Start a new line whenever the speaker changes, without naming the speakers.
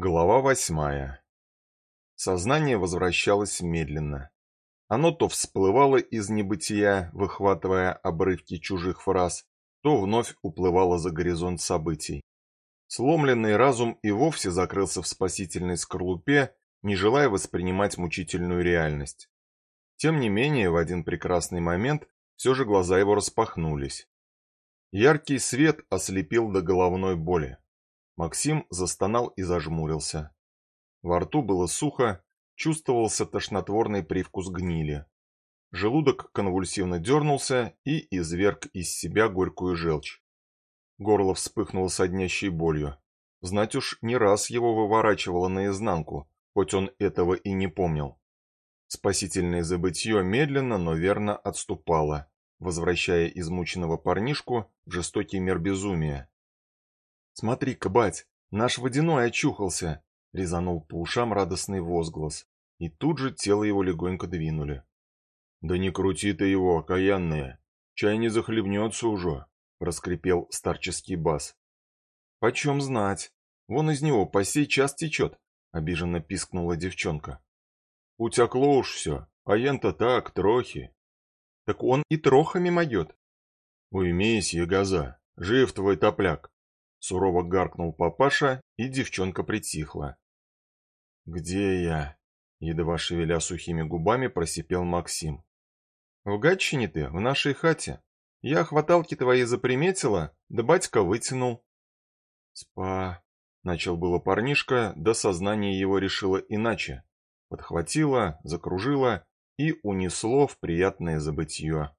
Глава восьмая. Сознание возвращалось медленно. Оно то всплывало из небытия, выхватывая обрывки чужих фраз, то вновь уплывало за горизонт событий. Сломленный разум и вовсе закрылся в спасительной скорлупе, не желая воспринимать мучительную реальность. Тем не менее, в один прекрасный момент все же глаза его распахнулись. Яркий свет ослепил до головной боли. Максим застонал и зажмурился. Во рту было сухо, чувствовался тошнотворный привкус гнили. Желудок конвульсивно дернулся и изверг из себя горькую желчь. Горло вспыхнуло соднящей болью. Знать уж не раз его выворачивало наизнанку, хоть он этого и не помнил. Спасительное забытье медленно, но верно отступало, возвращая измученного парнишку в жестокий мир безумия. «Смотри-ка, бать, наш водяной очухался!» — резанул по ушам радостный возглас, и тут же тело его легонько двинули. «Да не крути ты его, окаянная! Чай не захлебнется уже!» — раскрепел старческий бас. «Почем знать? Вон из него по сей час течет!» — обиженно пискнула девчонка. «Утекло уж все, а ян-то так, трохи!» «Так он и трохами моет!» «Уймись, ягоза, жив твой топляк!» Сурово гаркнул папаша, и девчонка притихла. «Где я?» — едва шевеля сухими губами просипел Максим. «В Гатчине ты, в нашей хате. Я хваталки твои заприметила, да батька вытянул». «Спа...» — начал было парнишка, да сознание его решило иначе. Подхватило, закружило и унесло в приятное забытье.